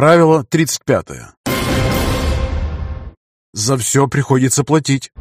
Правило 35. За все приходится платить.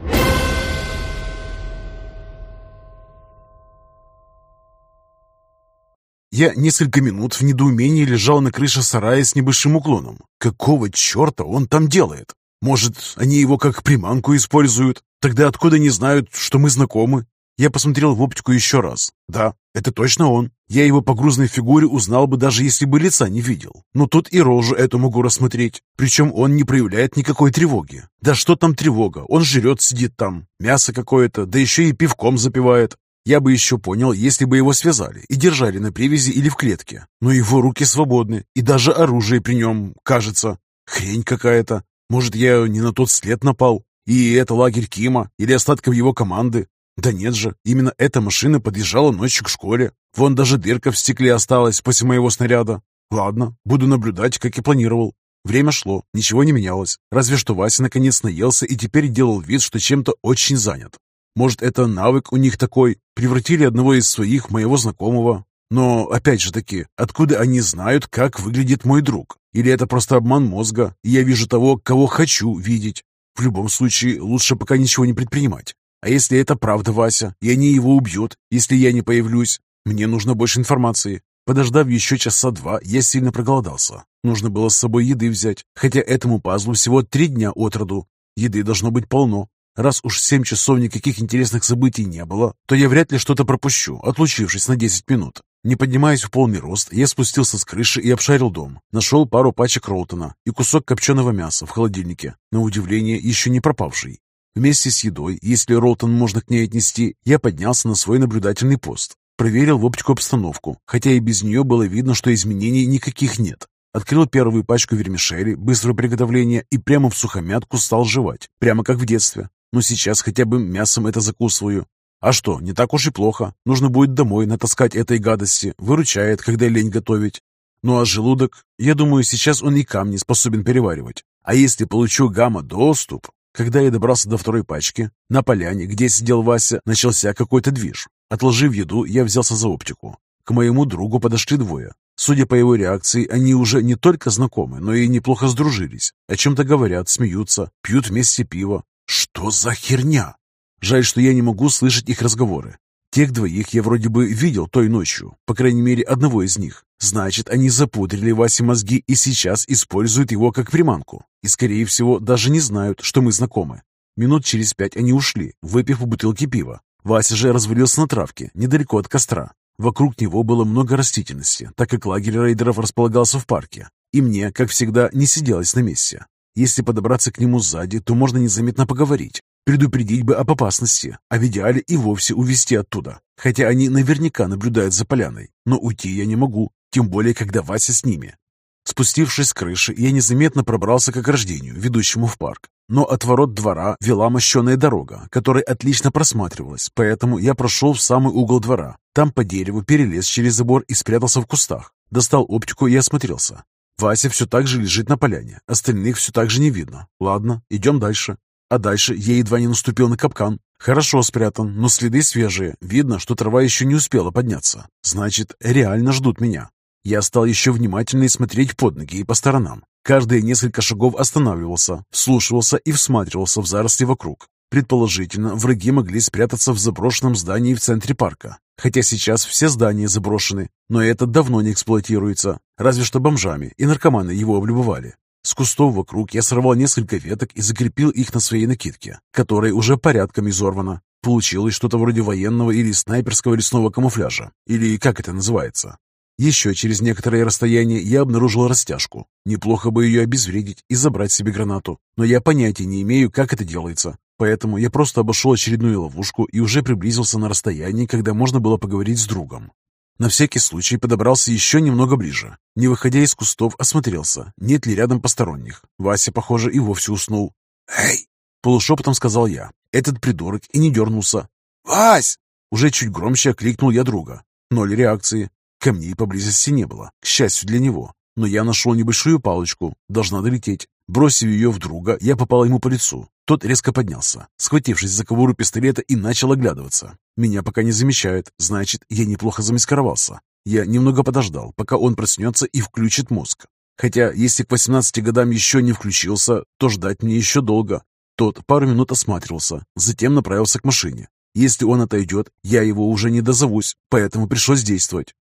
Я несколько минут в недоумении лежал на крыше сарая с небольшим уклоном. Какого черта он там делает? Может, они его как приманку используют? Тогда откуда не знают, что мы знакомы? Я посмотрел в оптику еще раз. Да, это точно он. Я его по грузной фигуре узнал бы, даже если бы лица не видел. Но тут и рожу эту могу рассмотреть. Причем он не проявляет никакой тревоги. Да что там тревога? Он жрет, сидит там. Мясо какое-то, да еще и пивком запивает. Я бы еще понял, если бы его связали и держали на привязи или в клетке. Но его руки свободны, и даже оружие при нем, кажется. Хрень какая-то. Может, я не на тот след напал? И это лагерь Кима или остатков его команды? Да нет же, именно эта машина подъезжала ночью к школе. Вон даже дырка в стекле осталась после моего снаряда. Ладно, буду наблюдать, как и планировал. Время шло, ничего не менялось. Разве что Вася наконец наелся и теперь делал вид, что чем-то очень занят. Может, это навык у них такой? Превратили одного из своих, моего знакомого. Но, опять же таки, откуда они знают, как выглядит мой друг? Или это просто обман мозга, и я вижу того, кого хочу видеть? В любом случае, лучше пока ничего не предпринимать. А если это правда Вася, и они его убьют, если я не появлюсь? Мне нужно больше информации. Подождав еще часа два, я сильно проголодался. Нужно было с собой еды взять, хотя этому пазлу всего три дня от роду. Еды должно быть полно. Раз уж семь часов никаких интересных событий не было, то я вряд ли что-то пропущу, отлучившись на десять минут. Не поднимаясь в полный рост, я спустился с крыши и обшарил дом. Нашел пару пачек Роутона и кусок копченого мяса в холодильнике, на удивление еще не пропавший. Вместе с едой, если Ролтон можно к ней отнести, я поднялся на свой наблюдательный пост. Проверил в оптику обстановку, хотя и без нее было видно, что изменений никаких нет. Открыл первую пачку вермишели, быстрого приготовления, и прямо в сухомятку стал жевать, прямо как в детстве. Но сейчас хотя бы мясом это закусываю. А что, не так уж и плохо. Нужно будет домой натаскать этой гадости. Выручает, когда лень готовить. Ну а желудок? Я думаю, сейчас он и камни способен переваривать. А если получу гамма-доступ, когда я добрался до второй пачки, на поляне, где сидел Вася, начался какой-то движ. Отложив еду, я взялся за оптику. К моему другу подошли двое. Судя по его реакции, они уже не только знакомы, но и неплохо сдружились. О чем-то говорят, смеются, пьют вместе пиво. Что за херня? Жаль, что я не могу слышать их разговоры. Тех двоих я вроде бы видел той ночью, по крайней мере, одного из них. Значит, они запудрили Васе мозги и сейчас используют его как приманку. И, скорее всего, даже не знают, что мы знакомы. Минут через пять они ушли, выпив по бутылке пива. Вася же развалился на травке, недалеко от костра. Вокруг него было много растительности, так как лагерь рейдеров располагался в парке. И мне, как всегда, не сиделось на месте. Если подобраться к нему сзади, то можно незаметно поговорить. Предупредить бы об опасности, а в идеале и вовсе увести оттуда. Хотя они наверняка наблюдают за поляной. Но уйти я не могу, тем более, когда Вася с ними. Спустившись с крыши, я незаметно пробрался к ограждению, ведущему в парк. Но от ворот двора вела мощеная дорога, которая отлично просматривалась, поэтому я прошел в самый угол двора. Там по дереву перелез через забор и спрятался в кустах. Достал оптику и осмотрелся. Вася все так же лежит на поляне, остальных все так же не видно. Ладно, идем дальше. А дальше я едва не наступил на капкан. Хорошо спрятан, но следы свежие. Видно, что трава еще не успела подняться. Значит, реально ждут меня. Я стал еще внимательнее смотреть под ноги и по сторонам. Каждые несколько шагов останавливался, вслушивался и всматривался в заросли вокруг. Предположительно, враги могли спрятаться в заброшенном здании в центре парка. Хотя сейчас все здания заброшены, но это давно не эксплуатируется, разве что бомжами, и наркоманы его облюбовали. С кустов вокруг я сорвал несколько веток и закрепил их на своей накидке, которая уже порядком изорвана. Получилось что-то вроде военного или снайперского лесного камуфляжа, или как это называется. Еще через некоторое расстояние я обнаружил растяжку. Неплохо бы ее обезвредить и забрать себе гранату, но я понятия не имею, как это делается. Поэтому я просто обошел очередную ловушку и уже приблизился на расстояние, когда можно было поговорить с другом. На всякий случай подобрался еще немного ближе. Не выходя из кустов, осмотрелся, нет ли рядом посторонних. Вася, похоже, и вовсе уснул. «Эй!» — полушепотом сказал я. Этот придурок и не дернулся. «Вась!» Уже чуть громче окликнул я друга. Ноль реакции. Камней поблизости не было, к счастью для него. Но я нашел небольшую палочку, должна долететь. Бросив ее в друга, я попал ему по лицу. Тот резко поднялся, схватившись за кобуру пистолета и начал оглядываться. Меня пока не замечает, значит, я неплохо замаскировался. Я немного подождал, пока он проснется и включит мозг. Хотя, если к 18 годам еще не включился, то ждать мне еще долго. Тот пару минут осматривался, затем направился к машине. Если он отойдет, я его уже не дозовусь, поэтому пришлось действовать.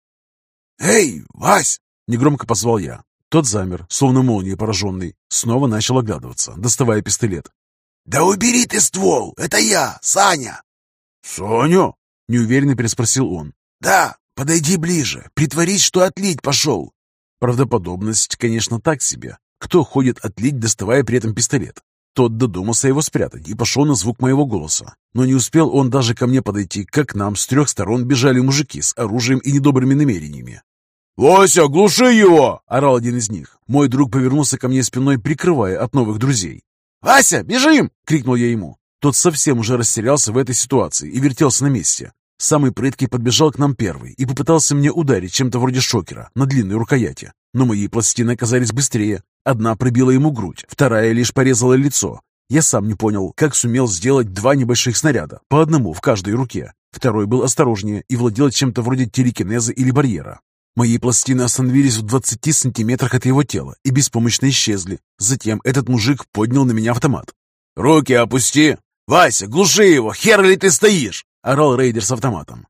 «Эй, Вась!» — негромко позвал я. Тот замер, словно молнией пораженный. Снова начал оглядываться, доставая пистолет. «Да убери ты ствол! Это я, Саня!» «Саня?» — неуверенно переспросил он. «Да, подойди ближе, притворись, что отлить пошел!» Правдоподобность, конечно, так себе. Кто ходит отлить, доставая при этом пистолет? Тот додумался его спрятать и пошел на звук моего голоса. Но не успел он даже ко мне подойти, как нам с трех сторон бежали мужики с оружием и недобрыми намерениями. «Вася, глуши его!» — орал один из них. Мой друг повернулся ко мне спиной, прикрывая от новых друзей. «Вася, бежим!» — крикнул я ему. Тот совсем уже растерялся в этой ситуации и вертелся на месте. Самый прыткий подбежал к нам первый и попытался мне ударить чем-то вроде шокера на длинной рукояти. Но мои пластины оказались быстрее. Одна пробила ему грудь, вторая лишь порезала лицо. Я сам не понял, как сумел сделать два небольших снаряда, по одному в каждой руке. Второй был осторожнее и владел чем-то вроде телекинеза или барьера. Мои пластины остановились в 20 сантиметрах от его тела и беспомощно исчезли. Затем этот мужик поднял на меня автомат. «Руки опусти! Вася, глуши его! Хер ли ты стоишь?» — орал рейдер с автоматом.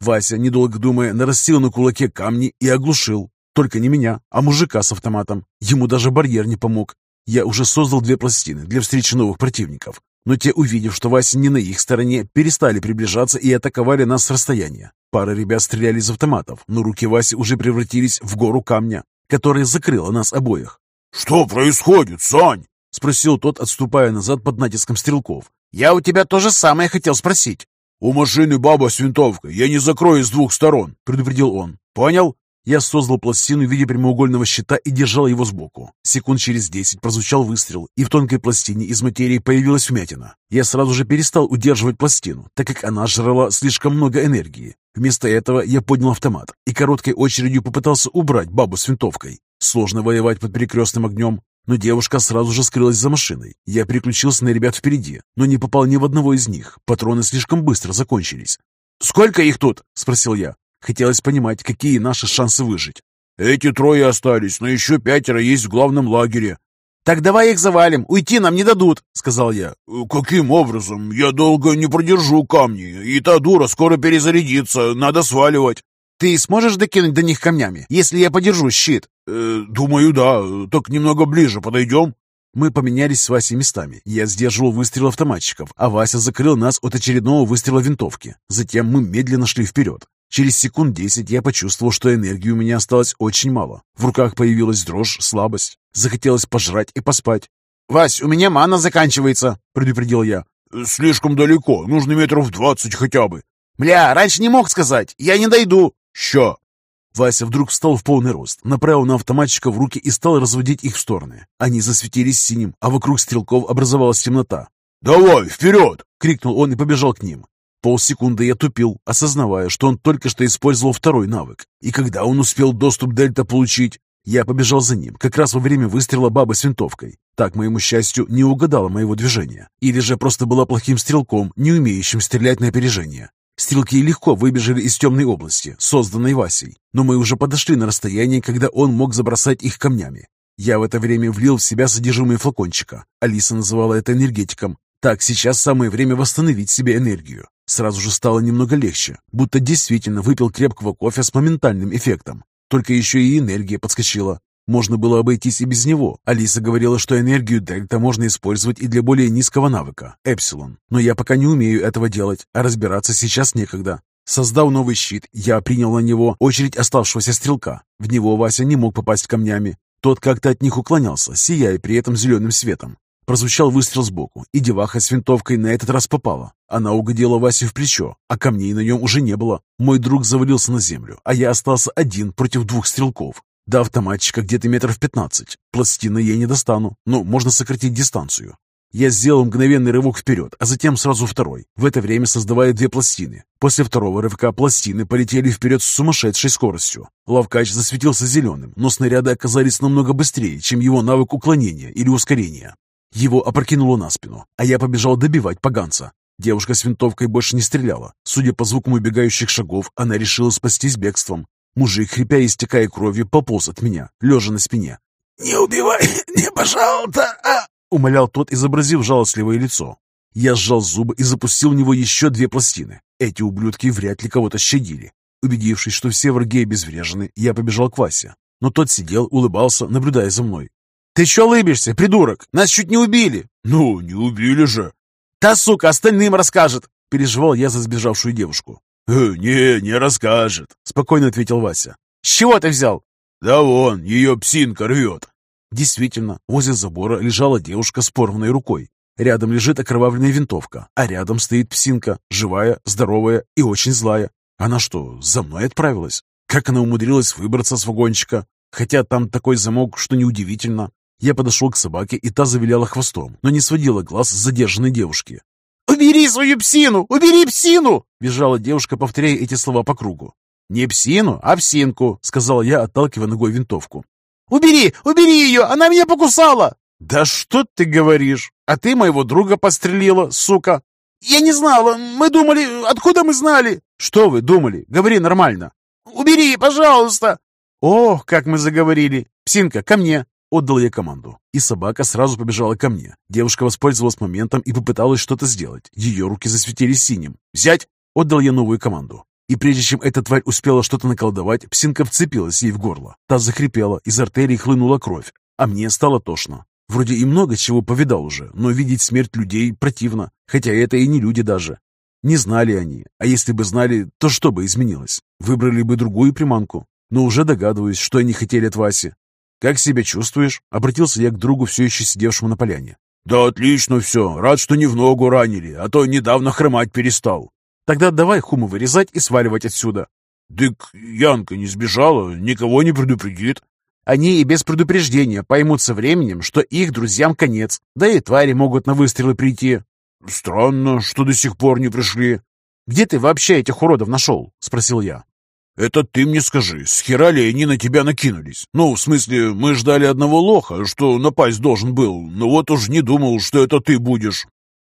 Вася, недолго думая, нарастил на кулаке камни и оглушил. Только не меня, а мужика с автоматом. Ему даже барьер не помог. Я уже создал две пластины для встречи новых противников. Но те, увидев, что Вася не на их стороне, перестали приближаться и атаковали нас с расстояния. Пара ребят стреляли из автоматов, но руки Васи уже превратились в гору камня, которая закрыла нас обоих. «Что происходит, Сань?» — спросил тот, отступая назад под натиском стрелков. «Я у тебя то же самое хотел спросить». «У машины баба с винтовкой, я не закрою с двух сторон», — предупредил он. «Понял?» Я создал пластину в виде прямоугольного щита и держал его сбоку. Секунд через десять прозвучал выстрел, и в тонкой пластине из материи появилась вмятина. Я сразу же перестал удерживать пластину, так как она жрала слишком много энергии. Вместо этого я поднял автомат и короткой очередью попытался убрать бабу с винтовкой. Сложно воевать под перекрестным огнем, но девушка сразу же скрылась за машиной. Я переключился на ребят впереди, но не попал ни в одного из них. Патроны слишком быстро закончились. «Сколько их тут?» — спросил я. Хотелось понимать, какие наши шансы выжить. «Эти трое остались, но еще пятеро есть в главном лагере». «Так давай их завалим, уйти нам не дадут», — сказал я. «Э, «Каким образом? Я долго не продержу камни, и та дура скоро перезарядится, надо сваливать». «Ты сможешь докинуть до них камнями, если я подержу щит?» э, «Думаю, да. Так немного ближе подойдем?» Мы поменялись с Васей местами. Я сдерживал выстрел автоматчиков, а Вася закрыл нас от очередного выстрела винтовки. Затем мы медленно шли вперед. Через секунд десять я почувствовал, что энергии у меня осталось очень мало. В руках появилась дрожь, слабость. Захотелось пожрать и поспать. «Вась, у меня мана заканчивается», — предупредил я. «Слишком далеко, нужно метров двадцать хотя бы». «Бля, раньше не мог сказать, я не дойду». «Ща». Вася вдруг встал в полный рост, направил на автоматчика в руки и стал разводить их в стороны. Они засветились синим, а вокруг стрелков образовалась темнота. «Давай, вперед!» — крикнул он и побежал к ним. Полсекунды я тупил, осознавая, что он только что использовал второй навык. И когда он успел доступ Дельта получить, я побежал за ним, как раз во время выстрела бабы с винтовкой. Так, моему счастью, не угадала моего движения. Или же просто была плохим стрелком, не умеющим стрелять на опережение. Стрелки легко выбежали из темной области, созданной Васей, но мы уже подошли на расстояние, когда он мог забросать их камнями. Я в это время влил в себя содержимое флакончика. Алиса называла это энергетиком. Так, сейчас самое время восстановить себе энергию. Сразу же стало немного легче, будто действительно выпил крепкого кофе с моментальным эффектом. Только еще и энергия подскочила. Можно было обойтись и без него. Алиса говорила, что энергию Дельта можно использовать и для более низкого навыка – Эпсилон. Но я пока не умею этого делать, а разбираться сейчас некогда. Создав новый щит, я принял на него очередь оставшегося стрелка. В него Вася не мог попасть камнями. Тот как-то от них уклонялся, сияя при этом зеленым светом. Прозвучал выстрел сбоку, и деваха с винтовкой на этот раз попала. Она угодила Васе в плечо, а камней на нем уже не было. Мой друг завалился на землю, а я остался один против двух стрелков. До автоматчика где-то метров пятнадцать. Пластины я не достану, но можно сократить дистанцию. Я сделал мгновенный рывок вперед, а затем сразу второй, в это время создавая две пластины. После второго рывка пластины полетели вперед с сумасшедшей скоростью. Лавкач засветился зеленым, но снаряды оказались намного быстрее, чем его навык уклонения или ускорения. Его опрокинуло на спину, а я побежал добивать поганца. Девушка с винтовкой больше не стреляла. Судя по звукам убегающих шагов, она решила спастись бегством. Мужик, хрипя и истекая кровью, пополз от меня, лежа на спине. «Не убивай, не, пожалуйста!» а умолял тот, изобразив жалостливое лицо. Я сжал зубы и запустил в него еще две пластины. Эти ублюдки вряд ли кого-то щадили. Убедившись, что все враги обезврежены, я побежал к Васе. Но тот сидел, улыбался, наблюдая за мной. «Ты что лыбишься, придурок? Нас чуть не убили!» «Ну, не убили же!» «Та сука остальным расскажет!» Переживал я за сбежавшую девушку. «Э, «Не, не расскажет», — спокойно ответил Вася. «С чего ты взял?» «Да вон, ее псинка рвет». Действительно, возле забора лежала девушка с порванной рукой. Рядом лежит окровавленная винтовка, а рядом стоит псинка, живая, здоровая и очень злая. Она что, за мной отправилась? Как она умудрилась выбраться с вагончика? Хотя там такой замок, что неудивительно. Я подошел к собаке, и та завиляла хвостом, но не сводила глаз с задержанной девушки. «Убери свою псину! Убери псину!» — визжала девушка, повторяя эти слова по кругу. «Не псину, а псинку», — сказал я, отталкивая ногой винтовку. «Убери! Убери ее! Она меня покусала!» «Да что ты говоришь? А ты моего друга подстрелила, сука!» «Я не знала! Мы думали... Откуда мы знали?» «Что вы думали? Говори нормально!» «Убери, пожалуйста!» «Ох, как мы заговорили! Псинка, ко мне!» Отдал я команду, и собака сразу побежала ко мне. Девушка воспользовалась моментом и попыталась что-то сделать. Ее руки засветились синим. «Взять!» Отдал я новую команду. И прежде чем эта тварь успела что-то наколдовать, псинка вцепилась ей в горло. Та захрипела, из артерий хлынула кровь. А мне стало тошно. Вроде и много чего повидал уже, но видеть смерть людей противно. Хотя это и не люди даже. Не знали они, а если бы знали, то что бы изменилось? Выбрали бы другую приманку. Но уже догадываюсь, что они хотели от Васи. «Как себя чувствуешь?» — обратился я к другу, все еще сидевшему на поляне. «Да отлично все. Рад, что не в ногу ранили, а то недавно хромать перестал». «Тогда давай хуму вырезать и сваливать отсюда». «Дык Янка не сбежала, никого не предупредит». Они и без предупреждения поймут со временем, что их друзьям конец, да и твари могут на выстрелы прийти. Странно, что до сих пор не пришли. Где ты вообще этих уродов нашел? Спросил я. «Это ты мне скажи, с хера ли они на тебя накинулись? Ну, в смысле, мы ждали одного лоха, что напасть должен был, но вот уж не думал, что это ты будешь».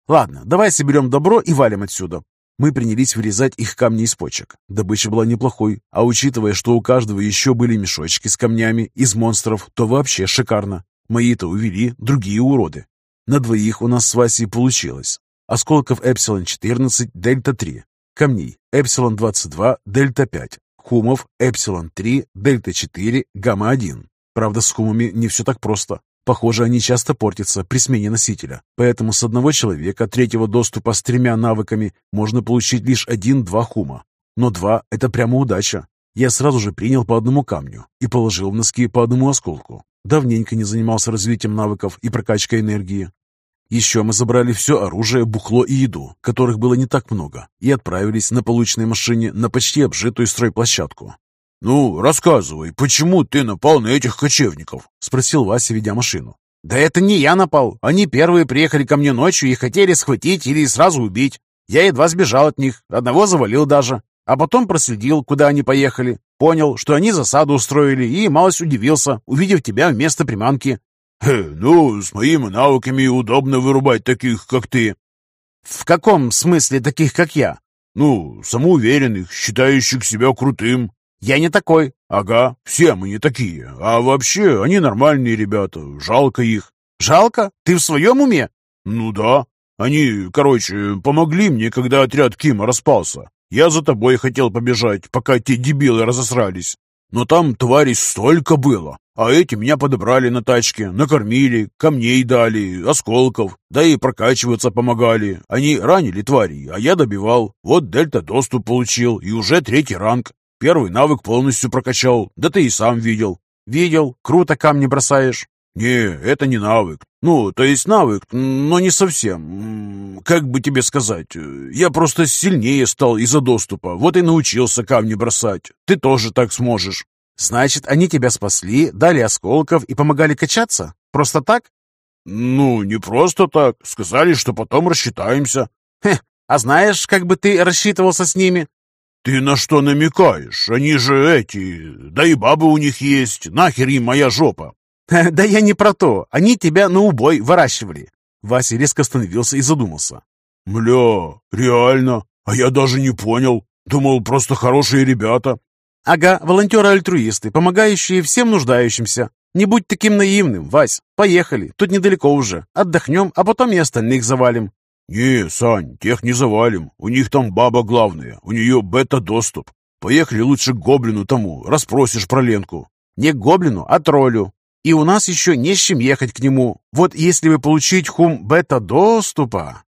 «Ладно, давай соберем добро и валим отсюда». Мы принялись вырезать их камни из почек. Добыча была неплохой, а учитывая, что у каждого еще были мешочки с камнями из монстров, то вообще шикарно. Мои-то увели, другие уроды. На двоих у нас с Васей получилось. Осколков Эпсилон-14, Дельта-3. Камней Эпсилон-22, Дельта-5. Хумов Эпсилон-3, Дельта-4, Гамма-1. Правда, с хумами не все так просто. Похоже, они часто портятся при смене носителя. Поэтому с одного человека третьего доступа с тремя навыками можно получить лишь один-два хума. Но два – это прямо удача. Я сразу же принял по одному камню и положил в носки по одному осколку. Давненько не занимался развитием навыков и прокачкой энергии. Еще мы забрали все оружие, бухло и еду, которых было не так много, и отправились на полученной машине на почти обжитую стройплощадку. «Ну, рассказывай, почему ты напал на этих кочевников?» — спросил Вася, ведя машину. «Да это не я напал. Они первые приехали ко мне ночью и хотели схватить или сразу убить. Я едва сбежал от них, одного завалил даже. А потом проследил, куда они поехали. Понял, что они засаду устроили и малость удивился, увидев тебя вместо приманки. «Ну, с моими навыками удобно вырубать таких, как ты». «В каком смысле таких, как я?» «Ну, самоуверенных, считающих себя крутым». «Я не такой». «Ага, все мы не такие. А вообще, они нормальные ребята, жалко их». «Жалко? Ты в своем уме?» «Ну да. Они, короче, помогли мне, когда отряд Кима распался. Я за тобой хотел побежать, пока те дебилы разосрались. Но там тварей столько было. А эти меня подобрали на тачке, накормили, камней дали, осколков, да и прокачиваться помогали. Они ранили тварей, а я добивал. Вот дельта доступ получил, и уже третий ранг. Первый навык полностью прокачал, да ты и сам видел. Видел, круто камни бросаешь. Не, это не навык. Ну, то есть навык, но не совсем. Как бы тебе сказать, я просто сильнее стал из-за доступа, вот и научился камни бросать. Ты тоже так сможешь. Значит, они тебя спасли, дали осколков и помогали качаться? Просто так? Ну, не просто так. Сказали, что потом рассчитаемся. Хе, а знаешь, как бы ты рассчитывался с ними? Ты на что намекаешь? Они же эти... Да и бабы у них есть. Нахер им моя жопа? Да я не про то. Они тебя на убой выращивали. Вася резко остановился и задумался. Мля, реально? А я даже не понял. Думал, просто хорошие ребята. Ага, волонтеры-альтруисты, помогающие всем нуждающимся. Не будь таким наивным, Вась. Поехали, тут недалеко уже. Отдохнем, а потом и остальных завалим». «Не, Сань, тех не завалим. У них там баба главная, у нее бета-доступ. Поехали лучше к гоблину тому, расспросишь про Ленку». «Не к гоблину, а троллю. И у нас еще не с чем ехать к нему. Вот если бы получить хум бета-доступа...»